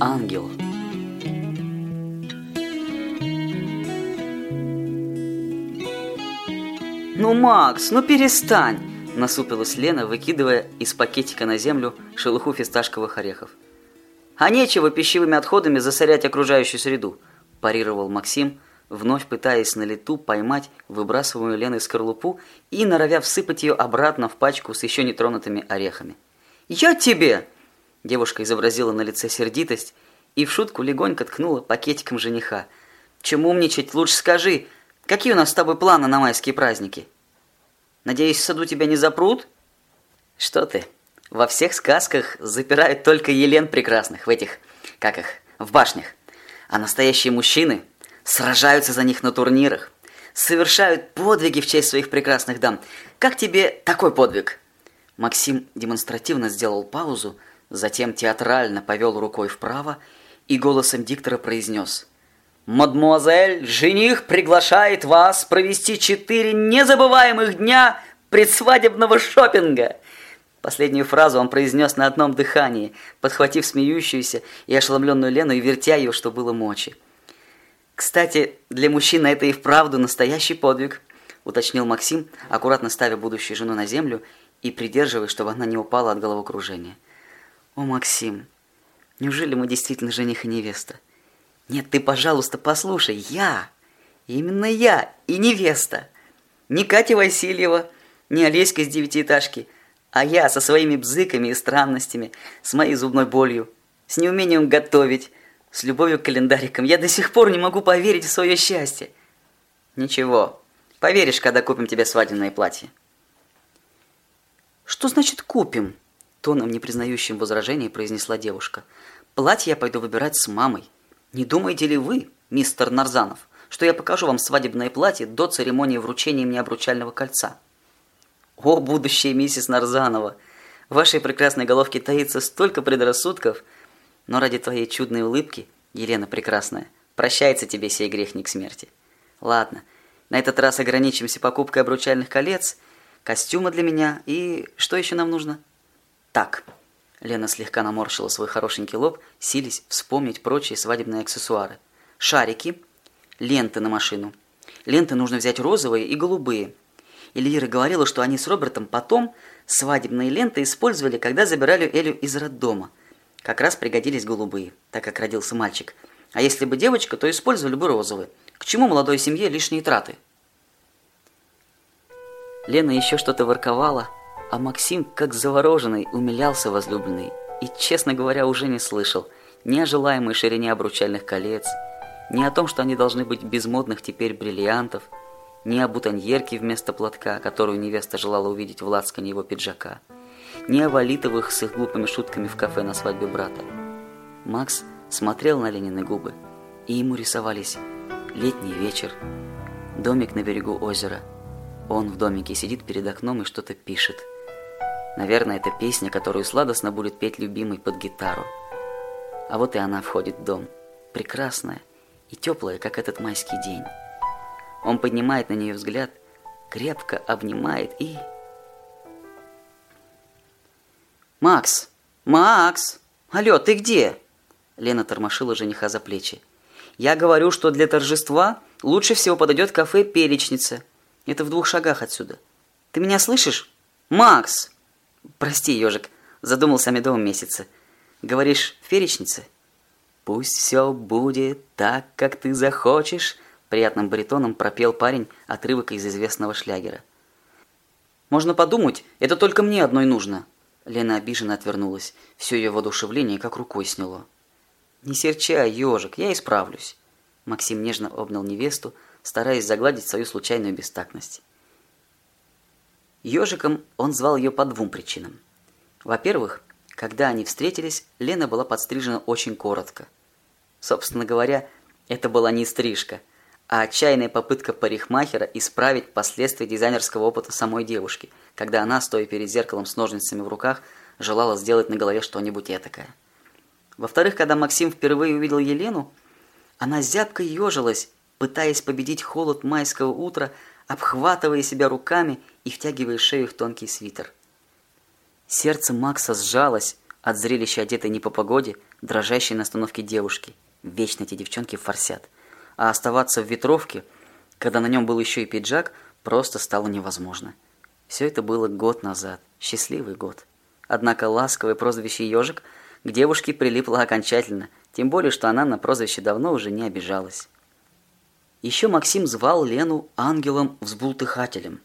ангел. «Ну, Макс, ну перестань!» – насупилась Лена, выкидывая из пакетика на землю шелуху фисташковых орехов. «А нечего пищевыми отходами засорять окружающую среду», – парировал Максим, вновь пытаясь на лету поймать выбрасываемую Леной скорлупу и норовя всыпать ее обратно в пачку с еще нетронутыми орехами. «Я тебе!» – девушка изобразила на лице сердитость и в шутку легонько ткнула пакетиком жениха. «Чем умничать, лучше скажи!» Какие у нас с тобой планы на майские праздники? Надеюсь, в саду тебя не запрут? Что ты? Во всех сказках запирают только Елен прекрасных в этих, как их, в башнях. А настоящие мужчины сражаются за них на турнирах, совершают подвиги в честь своих прекрасных дам. Как тебе такой подвиг? Максим демонстративно сделал паузу, затем театрально повел рукой вправо и голосом диктора произнес – Мадмуазель, жених приглашает вас провести четыре незабываемых дня предсвадебного шопинга. Последнюю фразу он произнес на одном дыхании, подхватив смеющуюся и ошеломленную Лену и вертя ее, что было мочи. «Кстати, для мужчины это и вправду настоящий подвиг», уточнил Максим, аккуратно ставя будущую жену на землю и придерживая, чтобы она не упала от головокружения. «О, Максим, неужели мы действительно жених и невеста?» Нет, ты, пожалуйста, послушай, я, именно я и невеста. Не Катя Васильева, не Олеська из девятиэтажки, а я со своими бзыками и странностями, с моей зубной болью, с неумением готовить, с любовью к календарикам. Я до сих пор не могу поверить в свое счастье. Ничего, поверишь, когда купим тебе свадебное платье. Что значит купим? Тоном, не признающим возражений, произнесла девушка. Платье я пойду выбирать с мамой. Не думаете ли вы, мистер Нарзанов, что я покажу вам свадебное платье до церемонии вручения мне обручального кольца? О, будущая миссис Нарзанова! В вашей прекрасной головке таится столько предрассудков, но ради твоей чудной улыбки, Елена Прекрасная, прощается тебе сей грешник смерти. Ладно, на этот раз ограничимся покупкой обручальных колец, костюма для меня и что еще нам нужно? Так, Лена слегка наморщила свой хорошенький лоб, сились вспомнить прочие свадебные аксессуары. Шарики, ленты на машину. Ленты нужно взять розовые и голубые. Эльвира говорила, что они с Робертом потом свадебные ленты использовали, когда забирали Элю из роддома. Как раз пригодились голубые, так как родился мальчик. А если бы девочка, то использовали бы розовые. К чему молодой семье лишние траты? Лена еще что-то ворковала, а Максим, как завороженный, умилялся возлюбленный и, честно говоря, уже не слышал ни о желаемой ширине обручальных колец, ни о том, что они должны быть без модных теперь бриллиантов, ни о бутоньерке вместо платка, которую невеста желала увидеть в лацкане его пиджака, ни о валитовых с их глупыми шутками в кафе на свадьбе брата. Макс смотрел на Ленины губы, и ему рисовались летний вечер, домик на берегу озера. Он в домике сидит перед окном и что-то пишет – Наверное, это песня, которую сладостно будет петь любимый под гитару. А вот и она входит в дом. Прекрасная и теплая, как этот майский день. Он поднимает на нее взгляд, крепко обнимает и... «Макс! Макс! Алло, ты где?» Лена тормошила жениха за плечи. «Я говорю, что для торжества лучше всего подойдет кафе «Перечница». Это в двух шагах отсюда. Ты меня слышишь? Макс!» Прости, ежик, задумался о медовом месяце. Говоришь, в? Пусть все будет так, как ты захочешь, приятным баритоном пропел парень отрывок из известного шлягера. Можно подумать, это только мне одной нужно. Лена обиженно отвернулась. Все ее воодушевление как рукой сняло. Не серчай, ежик, я исправлюсь. Максим нежно обнял невесту, стараясь загладить свою случайную бестактность. Ежиком он звал ее по двум причинам. Во-первых, когда они встретились, Лена была подстрижена очень коротко. Собственно говоря, это была не стрижка, а отчаянная попытка парикмахера исправить последствия дизайнерского опыта самой девушки, когда она, стоя перед зеркалом с ножницами в руках, желала сделать на голове что-нибудь этакое. Во-вторых, когда Максим впервые увидел Елену, она зябко ежилась, пытаясь победить холод майского утра, обхватывая себя руками и втягивая шею в тонкий свитер. Сердце Макса сжалось от зрелища одетой не по погоде, дрожащей на остановке девушки. Вечно эти девчонки форсят. А оставаться в ветровке, когда на нем был еще и пиджак, просто стало невозможно. Все это было год назад. Счастливый год. Однако ласковое прозвище «Ежик» к девушке прилипло окончательно, тем более, что она на прозвище давно уже не обижалась. Еще Максим звал Лену ангелом-взбултыхателем.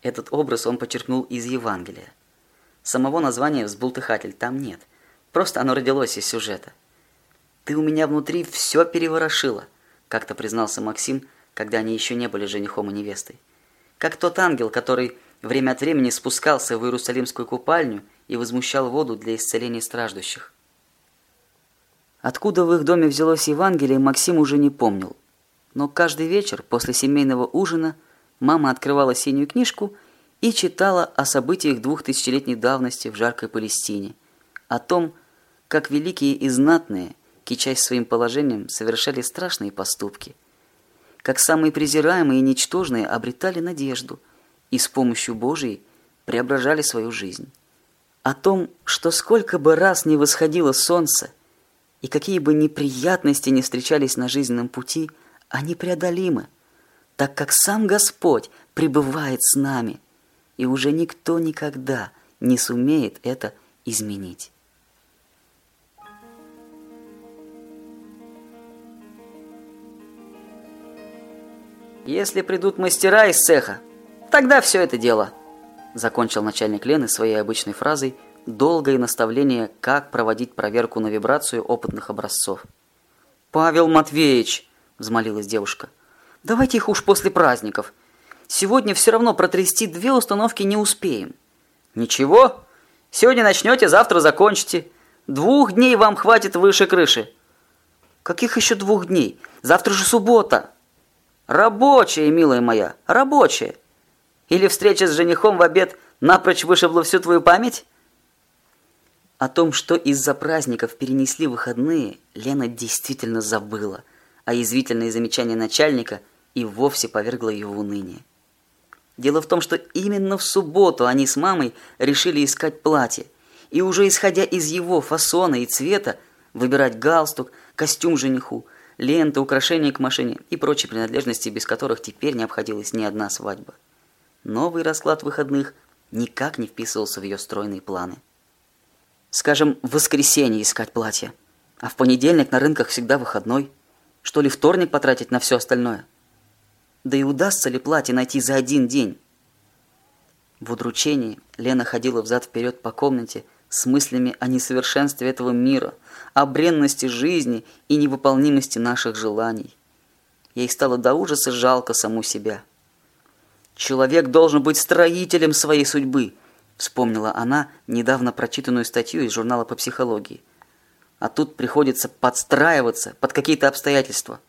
Этот образ он подчеркнул из Евангелия. Самого названия «взбултыхатель» там нет. Просто оно родилось из сюжета. «Ты у меня внутри все переворошила», как-то признался Максим, когда они еще не были женихом и невестой. Как тот ангел, который время от времени спускался в Иерусалимскую купальню и возмущал воду для исцеления страждущих. Откуда в их доме взялось Евангелие, Максим уже не помнил. Но каждый вечер после семейного ужина мама открывала синюю книжку и читала о событиях двухтысячелетней давности в жаркой Палестине, о том, как великие и знатные, кичась своим положением, совершали страшные поступки, как самые презираемые и ничтожные обретали надежду и с помощью Божией преображали свою жизнь, о том, что сколько бы раз не восходило солнце и какие бы неприятности не встречались на жизненном пути, они преодолимы, так как сам Господь пребывает с нами, и уже никто никогда не сумеет это изменить. Если придут мастера из цеха, тогда все это дело, закончил начальник Лены своей обычной фразой долгое наставление, как проводить проверку на вибрацию опытных образцов. «Павел Матвеевич!» – взмолилась девушка. «Давайте их уж после праздников. Сегодня все равно протрясти две установки не успеем». «Ничего. Сегодня начнете, завтра закончите. Двух дней вам хватит выше крыши». «Каких еще двух дней? Завтра же суббота!» Рабочая, милая моя, рабочая. Или встреча с женихом в обед напрочь вышибла всю твою память? О том, что из-за праздников перенесли выходные, Лена действительно забыла, а язвительные замечания начальника и вовсе повергло ее в уныние. Дело в том, что именно в субботу они с мамой решили искать платье, и уже исходя из его фасона и цвета, выбирать галстук, костюм жениху, ленты, украшения к машине и прочие принадлежности, без которых теперь не обходилась ни одна свадьба. Новый расклад выходных никак не вписывался в ее стройные планы. Скажем, в воскресенье искать платье, а в понедельник на рынках всегда выходной. Что ли вторник потратить на все остальное? Да и удастся ли платье найти за один день? В удручении Лена ходила взад-вперед по комнате, с мыслями о несовершенстве этого мира, о бренности жизни и невыполнимости наших желаний. Ей стало до ужаса жалко саму себя. «Человек должен быть строителем своей судьбы», вспомнила она недавно прочитанную статью из журнала по психологии. А тут приходится подстраиваться под какие-то обстоятельства.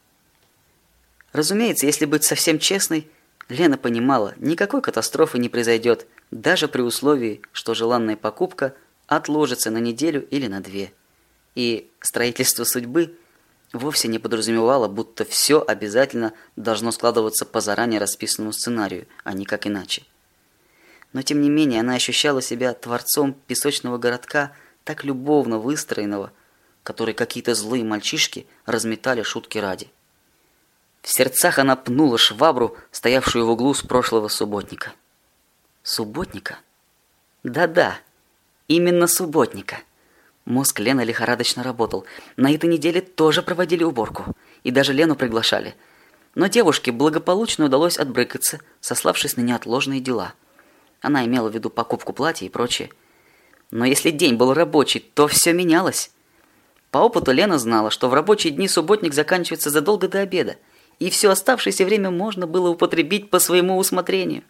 Разумеется, если быть совсем честной, Лена понимала, никакой катастрофы не произойдет, даже при условии, что желанная покупка – отложится на неделю или на две. И строительство судьбы вовсе не подразумевало, будто все обязательно должно складываться по заранее расписанному сценарию, а никак иначе. Но тем не менее она ощущала себя творцом песочного городка, так любовно выстроенного, который какие-то злые мальчишки разметали шутки ради. В сердцах она пнула швабру, стоявшую в углу с прошлого субботника. Субботника? Да-да, Именно субботника. Мозг Лены лихорадочно работал. На этой неделе тоже проводили уборку. И даже Лену приглашали. Но девушке благополучно удалось отбрыкаться, сославшись на неотложные дела. Она имела в виду покупку платья и прочее. Но если день был рабочий, то все менялось. По опыту Лена знала, что в рабочие дни субботник заканчивается задолго до обеда, и все оставшееся время можно было употребить по своему усмотрению.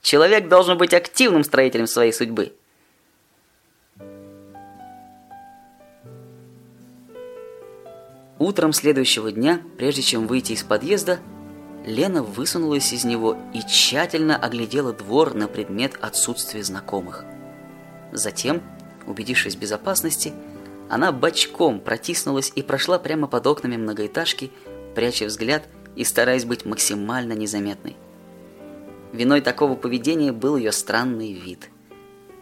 Человек должен быть активным строителем своей судьбы. Утром следующего дня, прежде чем выйти из подъезда, Лена высунулась из него и тщательно оглядела двор на предмет отсутствия знакомых. Затем, убедившись в безопасности, она бочком протиснулась и прошла прямо под окнами многоэтажки, пряча взгляд и стараясь быть максимально незаметной. Виной такого поведения был ее странный вид.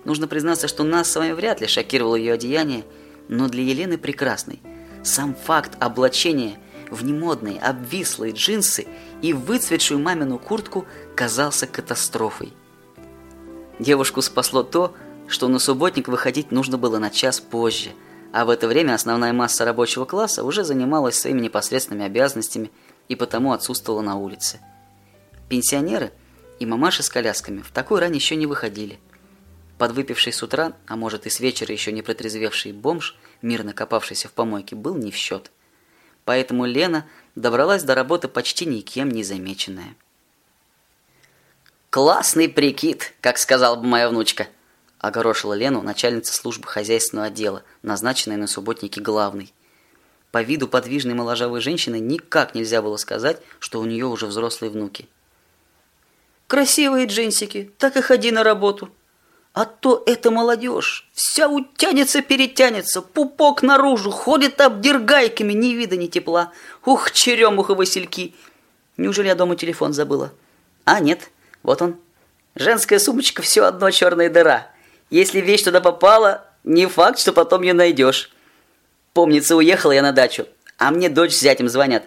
Нужно признаться, что нас с вами вряд ли шокировало ее одеяние, Но для Елены Прекрасной сам факт облачения в немодные обвислые джинсы и выцветшую мамину куртку казался катастрофой. Девушку спасло то, что на субботник выходить нужно было на час позже, а в это время основная масса рабочего класса уже занималась своими непосредственными обязанностями и потому отсутствовала на улице. Пенсионеры и мамаши с колясками в такой рань еще не выходили. Подвыпивший с утра, а может и с вечера еще не протрезвевший бомж, мирно копавшийся в помойке, был не в счет. Поэтому Лена добралась до работы почти никем не замеченная. «Классный прикид, как сказала бы моя внучка», – огорошила Лену начальница службы хозяйственного отдела, назначенная на субботнике главной. По виду подвижной моложавой женщины никак нельзя было сказать, что у нее уже взрослые внуки. «Красивые джинсики, так и ходи на работу», а то эта молодежь вся утянется-перетянется, пупок наружу, ходит обдергайками, ни вида, ни тепла. Ух, черемуха васильки! Неужели я дома телефон забыла? А, нет, вот он. Женская сумочка все одно черная дыра. Если вещь туда попала, не факт, что потом ее найдешь. Помнится, уехала я на дачу, а мне дочь с зятем звонят.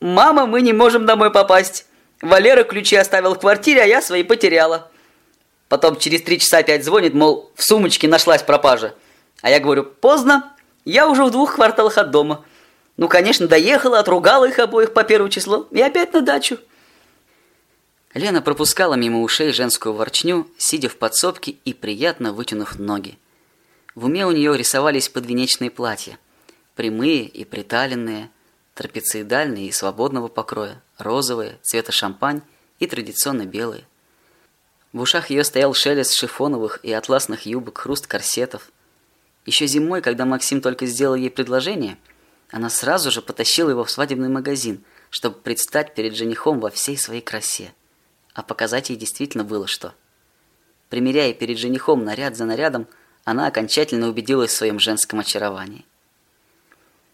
«Мама, мы не можем домой попасть. Валера ключи оставил в квартире, а я свои потеряла». Потом через три часа опять звонит, мол, в сумочке нашлась пропажа. А я говорю, поздно, я уже в двух кварталах от дома. Ну, конечно, доехала, отругала их обоих по первому числу и опять на дачу. Лена пропускала мимо ушей женскую ворчню, сидя в подсобке и приятно вытянув ноги. В уме у нее рисовались подвенечные платья. Прямые и приталенные, трапециидальные и свободного покроя, розовые, цвета шампань и традиционно белые. В ушах ее стоял шелест шифоновых и атласных юбок, хруст корсетов. Еще зимой, когда Максим только сделал ей предложение, она сразу же потащила его в свадебный магазин, чтобы предстать перед женихом во всей своей красе. А показать ей действительно было что. Примеряя перед женихом наряд за нарядом, она окончательно убедилась в своем женском очаровании.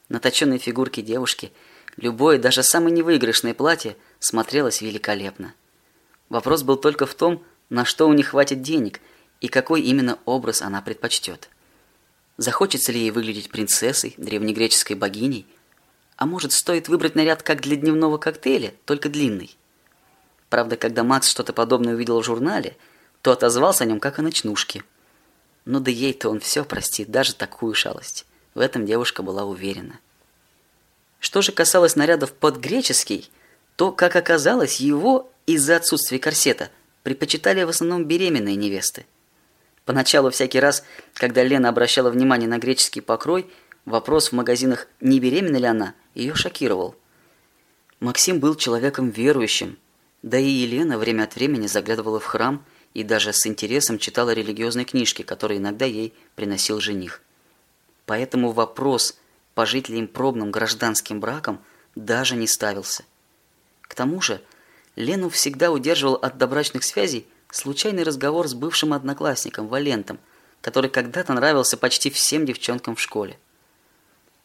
На точенной фигурке девушки любое, даже самое невыигрышное платье смотрелось великолепно. Вопрос был только в том, на что у них хватит денег и какой именно образ она предпочтет. Захочется ли ей выглядеть принцессой, древнегреческой богиней, а может, стоит выбрать наряд как для дневного коктейля, только длинный. Правда, когда Макс что-то подобное увидел в журнале, то отозвался о нем как о ночнушке. Но да ей-то он все простит, даже такую шалость. В этом девушка была уверена. Что же касалось нарядов под греческий, то, как оказалось, его из-за отсутствия корсета предпочитали в основном беременные невесты. Поначалу всякий раз, когда Лена обращала внимание на греческий покрой, вопрос в магазинах, не беременна ли она, ее шокировал. Максим был человеком верующим, да и Елена время от времени заглядывала в храм и даже с интересом читала религиозные книжки, которые иногда ей приносил жених. Поэтому вопрос, пожить ли им пробным гражданским браком, даже не ставился. К тому же, Лену всегда удерживал от добрачных связей случайный разговор с бывшим одноклассником Валентом, который когда-то нравился почти всем девчонкам в школе.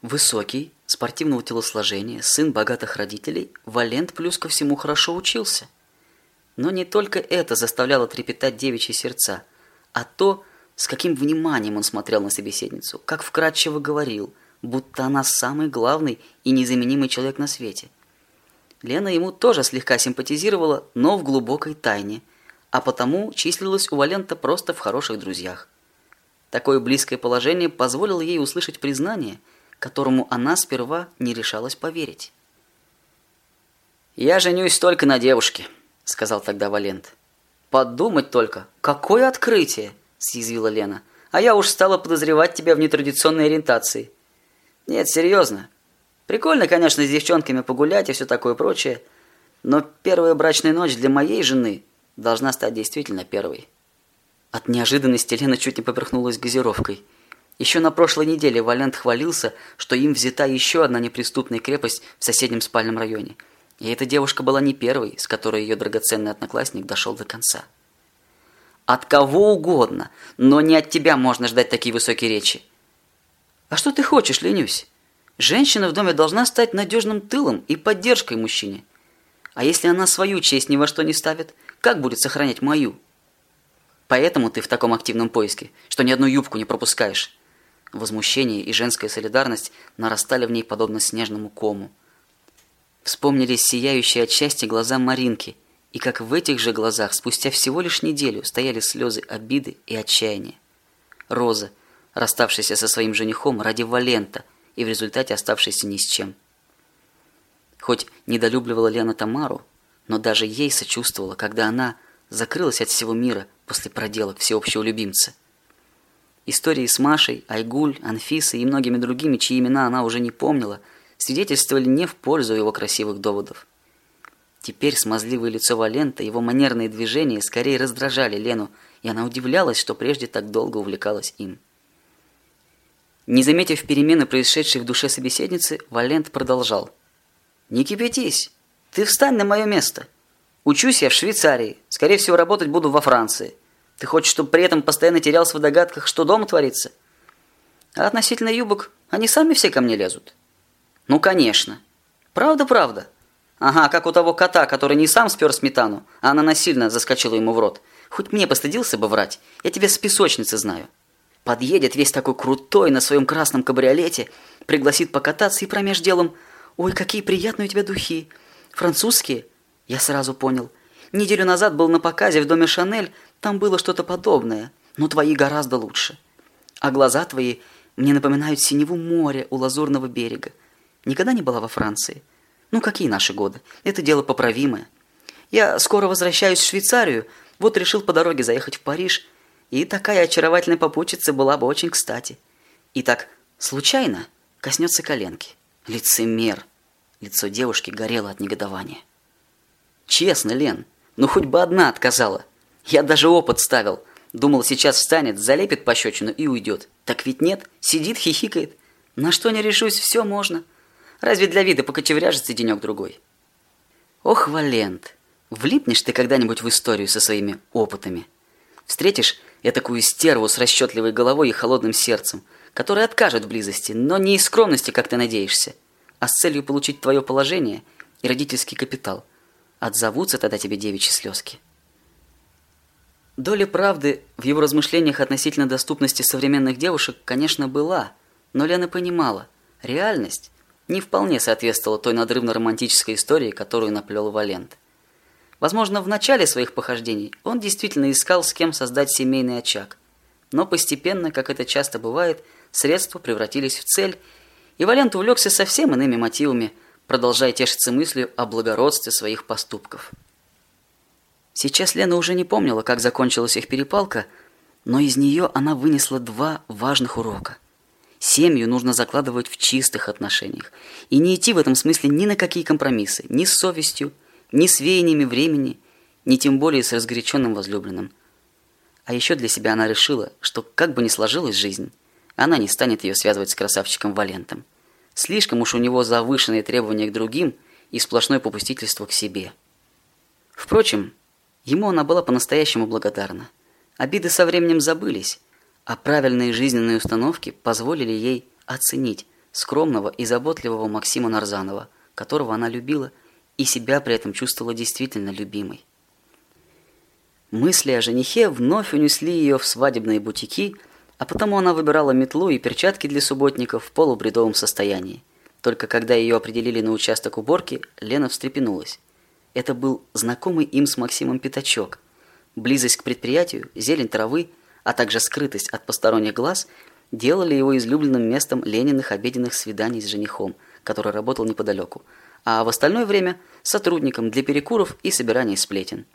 Высокий, спортивного телосложения, сын богатых родителей, Валент плюс ко всему хорошо учился. Но не только это заставляло трепетать девичьи сердца, а то, с каким вниманием он смотрел на собеседницу, как вкратчиво говорил, будто она самый главный и незаменимый человек на свете – Лена ему тоже слегка симпатизировала, но в глубокой тайне, а потому числилась у Валента просто в хороших друзьях. Такое близкое положение позволило ей услышать признание, которому она сперва не решалась поверить. «Я женюсь только на девушке», — сказал тогда Валент. «Подумать только, какое открытие!» — съязвила Лена. «А я уж стала подозревать тебя в нетрадиционной ориентации». «Нет, серьезно. Прикольно, конечно, с девчонками погулять и все такое прочее, но первая брачная ночь для моей жены должна стать действительно первой. От неожиданности Лена чуть не поперхнулась газировкой. Еще на прошлой неделе Валент хвалился, что им взята еще одна неприступная крепость в соседнем спальном районе. И эта девушка была не первой, с которой ее драгоценный одноклассник дошел до конца. От кого угодно, но не от тебя можно ждать такие высокие речи. А что ты хочешь, Ленюсь? Женщина в доме должна стать надежным тылом и поддержкой мужчине. А если она свою честь ни во что не ставит, как будет сохранять мою? Поэтому ты в таком активном поиске, что ни одну юбку не пропускаешь. Возмущение и женская солидарность нарастали в ней подобно снежному кому. Вспомнились сияющие от счастья глаза Маринки, и как в этих же глазах спустя всего лишь неделю стояли слезы обиды и отчаяния. Роза, расставшаяся со своим женихом ради Валента и в результате оставшаяся ни с чем. Хоть недолюбливала Лена Тамару, но даже ей сочувствовала, когда она закрылась от всего мира после проделок всеобщего любимца. Истории с Машей, Айгуль, Анфисой и многими другими, чьи имена она уже не помнила, свидетельствовали не в пользу его красивых доводов. Теперь смазливое лицо Валента, его манерные движения скорее раздражали Лену, и она удивлялась, что прежде так долго увлекалась им. Не заметив перемены, происшедшей в душе собеседницы, Валент продолжал. «Не кипятись. Ты встань на мое место. Учусь я в Швейцарии. Скорее всего, работать буду во Франции. Ты хочешь, чтобы при этом постоянно терялся в догадках, что дома творится? А относительно юбок, они сами все ко мне лезут. Ну, конечно. Правда-правда. Ага, как у того кота, который не сам спер сметану, а она насильно заскочила ему в рот. Хоть мне постыдился бы врать, я тебя с песочницы знаю. Подъедет весь такой крутой на своем красном кабриолете, пригласит покататься и промеж делом «Ой, какие приятные у тебя духи! Французские?» Я сразу понял. Неделю назад был на показе в доме Шанель, там было что-то подобное, но твои гораздо лучше. А глаза твои мне напоминают синеву моря у лазурного берега. Никогда не была во Франции? Ну, какие наши годы? Это дело поправимое. Я скоро возвращаюсь в Швейцарию, вот решил по дороге заехать в Париж, и такая очаровательная попутчица была бы очень кстати. И так, случайно, коснется коленки. Лицемер. Лицо девушки горело от негодования. Честно, Лен, ну хоть бы одна отказала. Я даже опыт ставил. Думал, сейчас встанет, залепит пощечину и уйдет. Так ведь нет, сидит, хихикает. На что не решусь, все можно. Разве для вида покочевряжется денек-другой? Ох, Валент, влипнешь ты когда-нибудь в историю со своими опытами. Встретишь такую стерву с расчетливой головой и холодным сердцем, которая откажет в близости, но не из скромности, как ты надеешься, а с целью получить твое положение и родительский капитал. Отзовутся тогда тебе девичьи слезки. Доля правды в его размышлениях относительно доступности современных девушек, конечно, была, но Лена понимала, реальность не вполне соответствовала той надрывно-романтической истории, которую наплел Валент. Возможно, в начале своих похождений он действительно искал, с кем создать семейный очаг. Но постепенно, как это часто бывает, средства превратились в цель, и Валент увлекся совсем иными мотивами, продолжая тешиться мыслью о благородстве своих поступков. Сейчас Лена уже не помнила, как закончилась их перепалка, но из нее она вынесла два важных урока. Семью нужно закладывать в чистых отношениях и не идти в этом смысле ни на какие компромиссы, ни с совестью, ни с веяниями времени, ни тем более с разгоряченным возлюбленным. А еще для себя она решила, что как бы ни сложилась жизнь, она не станет ее связывать с красавчиком Валентом. Слишком уж у него завышенные требования к другим и сплошное попустительство к себе. Впрочем, Ему она была по-настоящему благодарна. Обиды со временем забылись, а правильные жизненные установки позволили ей оценить скромного и заботливого Максима Нарзанова, которого она любила и себя при этом чувствовала действительно любимой. Мысли о женихе вновь унесли ее в свадебные бутики, а потому она выбирала метлу и перчатки для субботников в полубредовом состоянии. Только когда ее определили на участок уборки, Лена встрепенулась. Это был знакомый им с Максимом пятачок. Близость к предприятию, зелень травы, а также скрытость от посторонних глаз делали его излюбленным местом Лениных обеденных свиданий с женихом, который работал неподалеку, а в остальное время сотрудником для перекуров и собирания сплетен.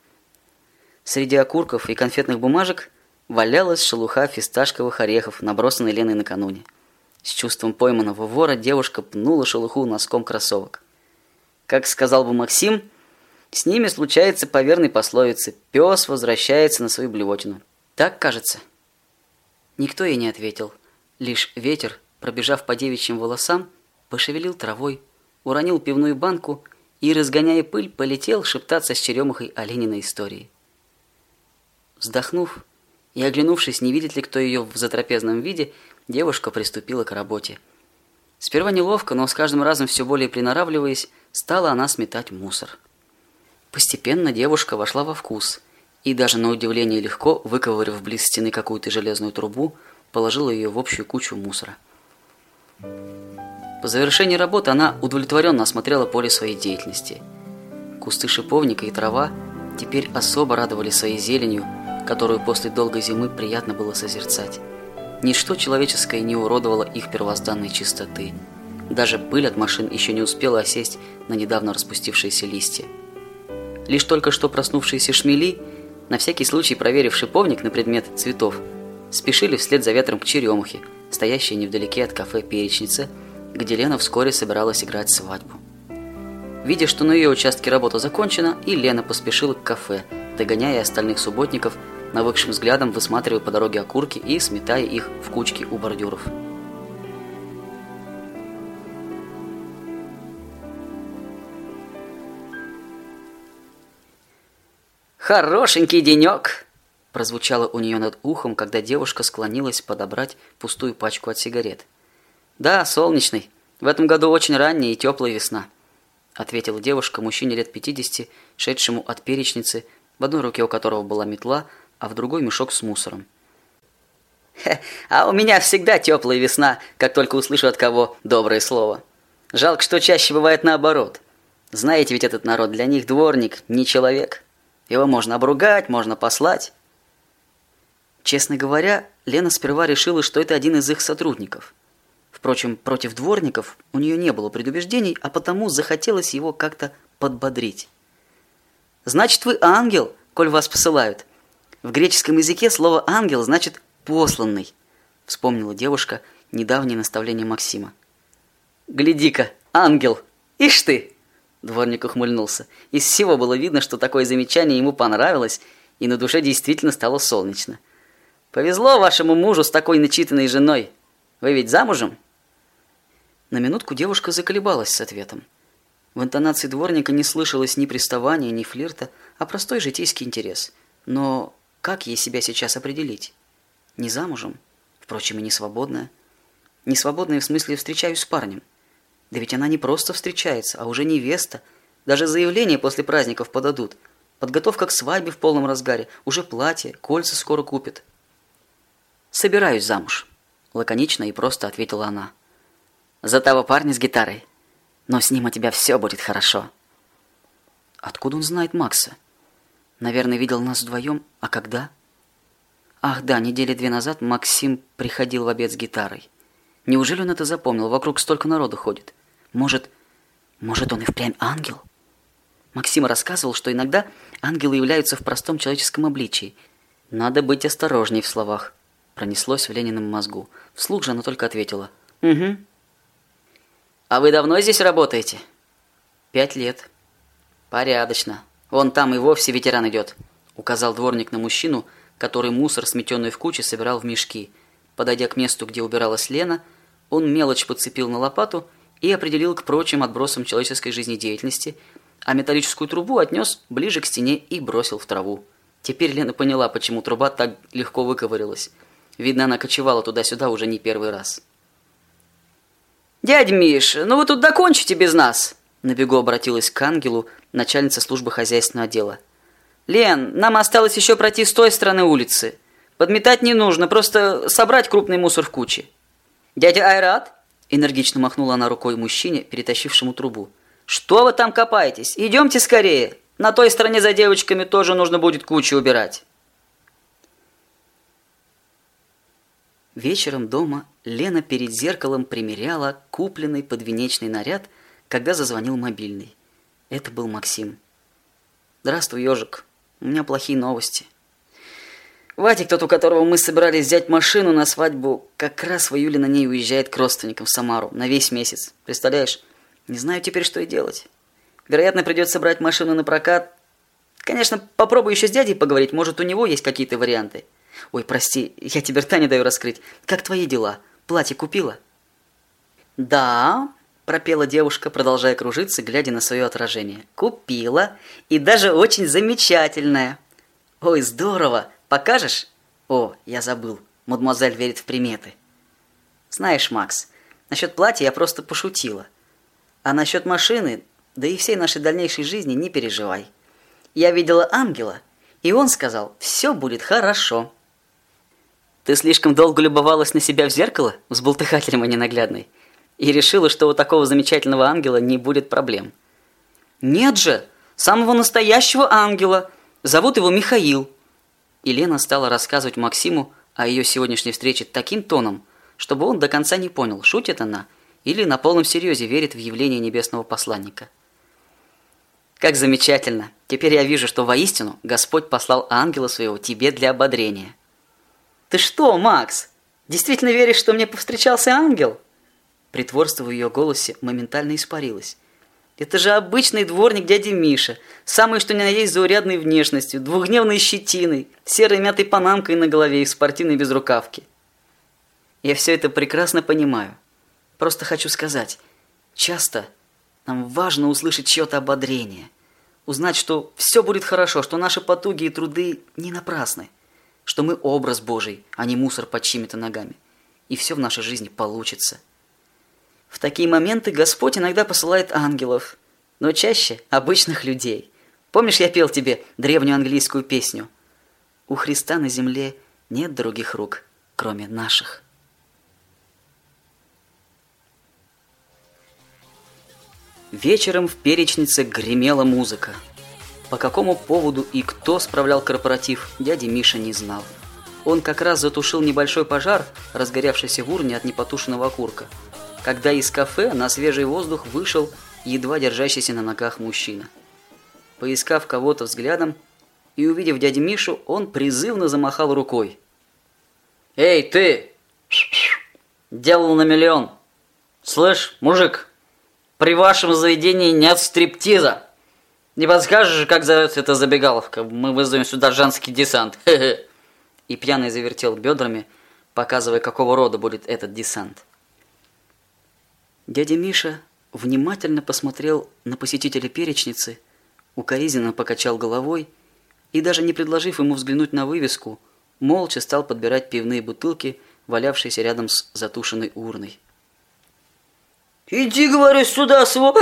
Среди окурков и конфетных бумажек валялась шелуха фисташковых орехов, набросанной Леной накануне. С чувством пойманного вора девушка пнула шелуху носком кроссовок. Как сказал бы Максим, с ними случается по верной пословице «пес возвращается на свою блевотину». Так кажется. Никто ей не ответил. Лишь ветер, пробежав по девичьим волосам, пошевелил травой, уронил пивную банку и, разгоняя пыль, полетел шептаться с черемухой о Лениной истории. Вздохнув и оглянувшись, не видит ли кто ее в затрапезном виде, девушка приступила к работе. Сперва неловко, но с каждым разом все более приноравливаясь, стала она сметать мусор. Постепенно девушка вошла во вкус и даже на удивление легко, выковырив близ стены какую-то железную трубу, положила ее в общую кучу мусора. По завершении работы она удовлетворенно осмотрела поле своей деятельности. Кусты шиповника и трава теперь особо радовали своей зеленью, которую после долгой зимы приятно было созерцать. Ничто человеческое не уродовало их первозданной чистоты. Даже пыль от машин еще не успела осесть на недавно распустившиеся листья. Лишь только что проснувшиеся шмели, на всякий случай проверив шиповник на предмет цветов, спешили вслед за ветром к черемухе, стоящей невдалеке от кафе «Перечница», где Лена вскоре собиралась играть свадьбу. Видя, что на ее участке работа закончена, и Лена поспешила к кафе, догоняя остальных субботников, навыкшим взглядом высматривая по дороге окурки и сметая их в кучки у бордюров. «Хорошенький денек!» прозвучало у нее над ухом, когда девушка склонилась подобрать пустую пачку от сигарет. «Да, солнечный. В этом году очень ранняя и теплая весна», ответила девушка мужчине лет 50, шедшему от перечницы, в одной руке у которого была метла, а в другой мешок с мусором. «А у меня всегда теплая весна, как только услышу от кого доброе слово. Жалко, что чаще бывает наоборот. Знаете ведь этот народ, для них дворник не человек. Его можно обругать, можно послать». Честно говоря, Лена сперва решила, что это один из их сотрудников. Впрочем, против дворников у нее не было предубеждений, а потому захотелось его как-то подбодрить. «Значит, вы ангел, коль вас посылают. В греческом языке слово «ангел» значит «посланный», вспомнила девушка недавнее наставление Максима. «Гляди-ка, ангел! Ишь ты!» Дворник ухмыльнулся. Из всего было видно, что такое замечание ему понравилось, и на душе действительно стало солнечно. «Повезло вашему мужу с такой начитанной женой. Вы ведь замужем?» На минутку девушка заколебалась с ответом. В интонации дворника не слышалось ни приставания, ни флирта, а простой житейский интерес. Но как ей себя сейчас определить? Не замужем, впрочем, и не свободная. Не свободная в смысле встречаюсь с парнем. Да ведь она не просто встречается, а уже невеста. Даже заявление после праздников подадут. Подготовка к свадьбе в полном разгаре. Уже платье, кольца скоро купит. «Собираюсь замуж», — лаконично и просто ответила она. «За того парня с гитарой. Но с ним у тебя все будет хорошо». Откуда он знает Макса? Наверное, видел нас вдвоем. А когда? Ах, да, недели две назад Максим приходил в обед с гитарой. Неужели он это запомнил? Вокруг столько народу ходит. Может, может он и впрямь ангел? Максим рассказывал, что иногда ангелы являются в простом человеческом обличии. Надо быть осторожней в словах. Пронеслось в Ленином мозгу. Вслух же она только ответила. Угу. А вы давно здесь работаете? Пять лет. Порядочно. Вон там и вовсе ветеран идет, указал дворник на мужчину, который мусор, сметенный в куче, собирал в мешки. Подойдя к месту, где убиралась Лена, он мелочь подцепил на лопату и определил к прочим отбросам человеческой жизнедеятельности, а металлическую трубу отнес ближе к стене и бросил в траву. Теперь Лена поняла, почему труба так легко выковырилась. Видно, она кочевала туда-сюда уже не первый раз. «Дядь Миш, ну вы тут докончите без нас!» На бегу обратилась к ангелу начальница службы хозяйственного отдела. «Лен, нам осталось еще пройти с той стороны улицы. Подметать не нужно, просто собрать крупный мусор в куче». «Дядя Айрат?» – энергично махнула она рукой мужчине, перетащившему трубу. «Что вы там копаетесь? Идемте скорее. На той стороне за девочками тоже нужно будет кучу убирать». Вечером дома Лена перед зеркалом примеряла купленный подвенечный наряд, когда зазвонил мобильный. Это был Максим. «Здравствуй, ежик. У меня плохие новости». Ватик, тот, у которого мы собирались взять машину на свадьбу, как раз в июле на ней уезжает к родственникам в Самару на весь месяц. Представляешь? Не знаю теперь, что и делать. Вероятно, придется брать машину на прокат. Конечно, попробую еще с дядей поговорить, может, у него есть какие-то варианты. Ой, прости, я тебе рта не даю раскрыть. Как твои дела? Платье купила? Да, пропела девушка, продолжая кружиться, глядя на свое отражение. Купила, и даже очень замечательное. Ой, здорово! Покажешь? О, я забыл. Мадемуазель верит в приметы. Знаешь, Макс, насчет платья я просто пошутила. А насчет машины, да и всей нашей дальнейшей жизни не переживай. Я видела ангела, и он сказал, все будет хорошо. Ты слишком долго любовалась на себя в зеркало, взболтыхатель мой ненаглядный, и решила, что у такого замечательного ангела не будет проблем. Нет же, самого настоящего ангела. Зовут его Михаил. И стала рассказывать Максиму о ее сегодняшней встрече таким тоном, чтобы он до конца не понял, шутит она или на полном серьезе верит в явление небесного посланника. Как замечательно! Теперь я вижу, что воистину Господь послал ангела своего тебе для ободрения. «Ты что, Макс, действительно веришь, что мне повстречался ангел?» Притворство в ее голосе моментально испарилось. «Это же обычный дворник дяди Миша, самый что ни на есть заурядной внешностью, двухдневной щетиной, серой мятой панамкой на голове и в спортивной безрукавке. Я все это прекрасно понимаю. Просто хочу сказать, часто нам важно услышать чье-то ободрение, узнать, что все будет хорошо, что наши потуги и труды не напрасны что мы образ Божий, а не мусор под чьими-то ногами. И все в нашей жизни получится. В такие моменты Господь иногда посылает ангелов, но чаще обычных людей. Помнишь, я пел тебе древнюю английскую песню? У Христа на земле нет других рук, кроме наших. Вечером в перечнице гремела музыка – по какому поводу и кто справлял корпоратив, дядя Миша не знал. Он как раз затушил небольшой пожар, разгорявшийся в урне от непотушенного окурка, когда из кафе на свежий воздух вышел едва держащийся на ногах мужчина. Поискав кого-то взглядом и увидев дядю Мишу, он призывно замахал рукой. «Эй, ты! Делал на миллион! Слышь, мужик, при вашем заведении нет стриптиза!» Не подскажешь, как зовется эта забегаловка? Мы вызовем сюда женский десант. И пьяный завертел бедрами, показывая, какого рода будет этот десант. Дядя Миша внимательно посмотрел на посетителя перечницы, укоризненно покачал головой и, даже не предложив ему взглянуть на вывеску, молча стал подбирать пивные бутылки, валявшиеся рядом с затушенной урной. «Иди, говорю, сюда, сво...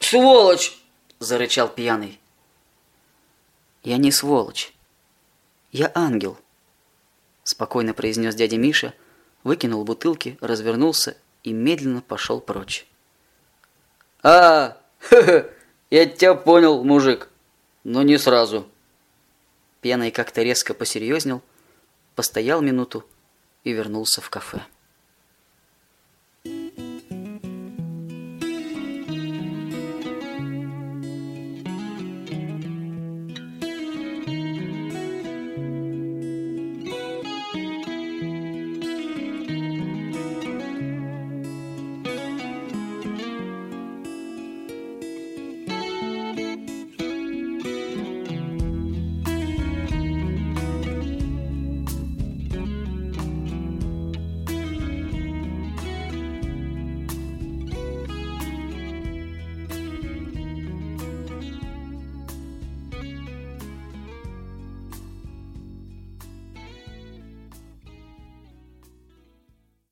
сволочь!» – зарычал пьяный. «Я не сволочь. Я ангел», – спокойно произнес дядя Миша, выкинул бутылки, развернулся и медленно пошел прочь. «А, ха -ха, я тебя понял, мужик, но не сразу». Пьяный как-то резко посерьезнел, постоял минуту и вернулся в кафе.